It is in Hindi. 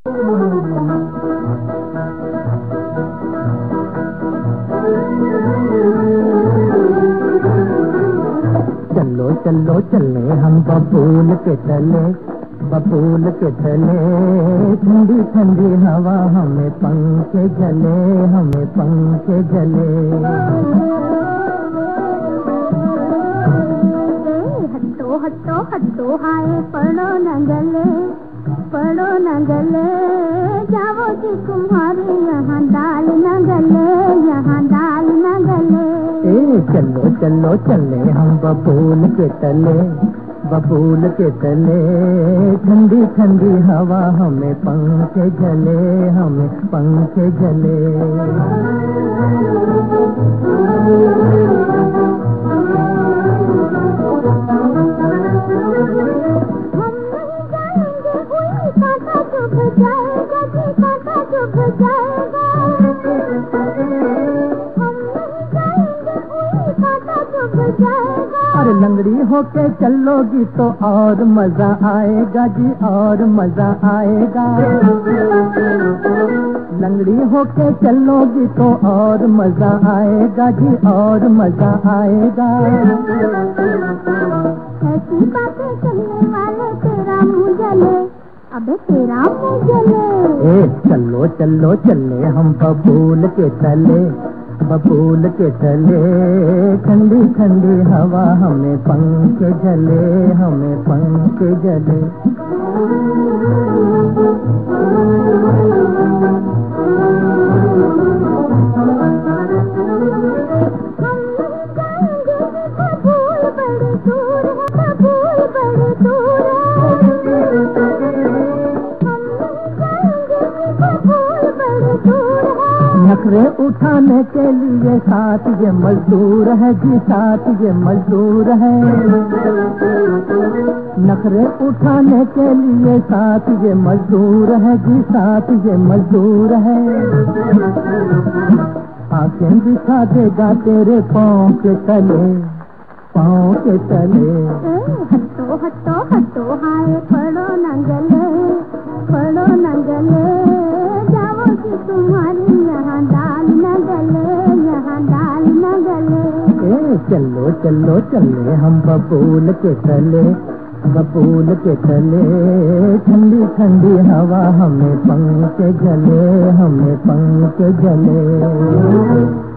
चलो चलो, चले हम बबूल के तले बबूल के तले ठंडी ठंडी हवा हमें पंखे जले, हमें पंखे जले। हटो हटो हटो हाय पढ़ो न गले। पढ़ो न गले जाओ जी तुम्हारे यहाँ दाल न गले यहाँ दाल न गले ए, चलो चलो, चले हम बबूल के तले, बबूल के तले। ठंडी ठंडी हवा हमें पंखे जले, हमें पंखे जले। अरे लंगड़ी होके चलोगी तो और मज़ा आएगा जी, और मज़ा आएगा। लंगड़ी होके चलोगी तो और मज़ा आएगा जी, और मज़ा आएगा। ऐसी बातें अबे तेरा चले चलो चलो, चले हम बबूल के तले, बबूल के तले। ठंडी ठंडी हवा हमें पंख जले, हमें पंख जले। है उठाने के लिए साथ ये मजदूर है जी, साथ ये मजदूर है। नखरे उठाने के लिए साथ ये मजदूर है जी, साथ ये मजदूर है। आँखें दिखा देगा तेरे पाँव के तले, पाँव के तले। हटो हटो हटो हाय पढ़ो न चलो चलो, चले हम बबूल के तले, बबूल के तले। ठंडी ठंडी हवा हमें पंख जले, हमें पंख जले।